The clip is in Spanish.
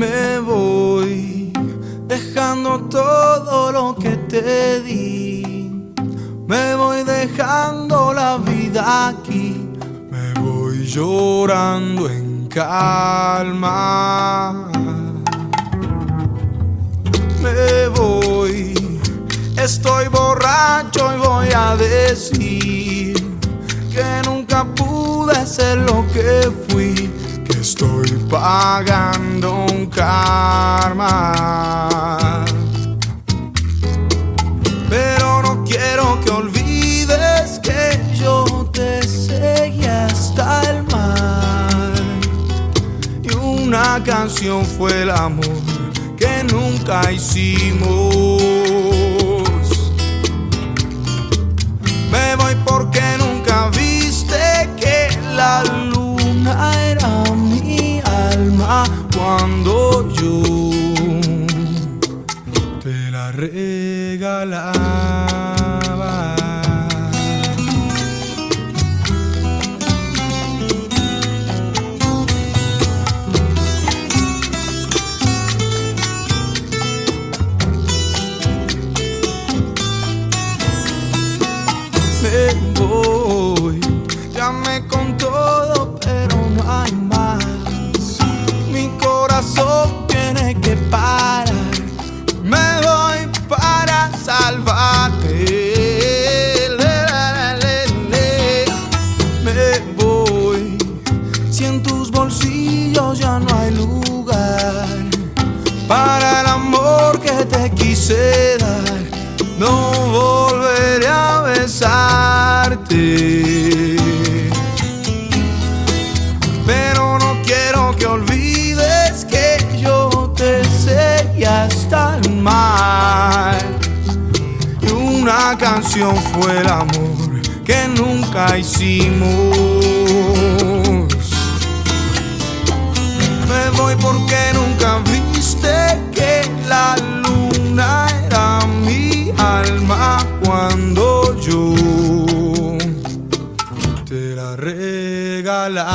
me voy, dejando todo lo que te di. Me voy dejando la vida aquí, me voy llorando en calma. Me voy, estoy borracho y voy a decir que nunca pude ser lo que fui, que estoy pagando un karma. Pero no quiero que olvides que yo te seguí hasta el mar. Y una canción fue el amor que nunca hicimos. Cuando yo te la regalaba. Para el amor que te quise dar, no volveré a besarte. Pero no quiero que olvides que yo te seguí hasta el mar. Y una canción fue el amor que nunca hicimos. regalar.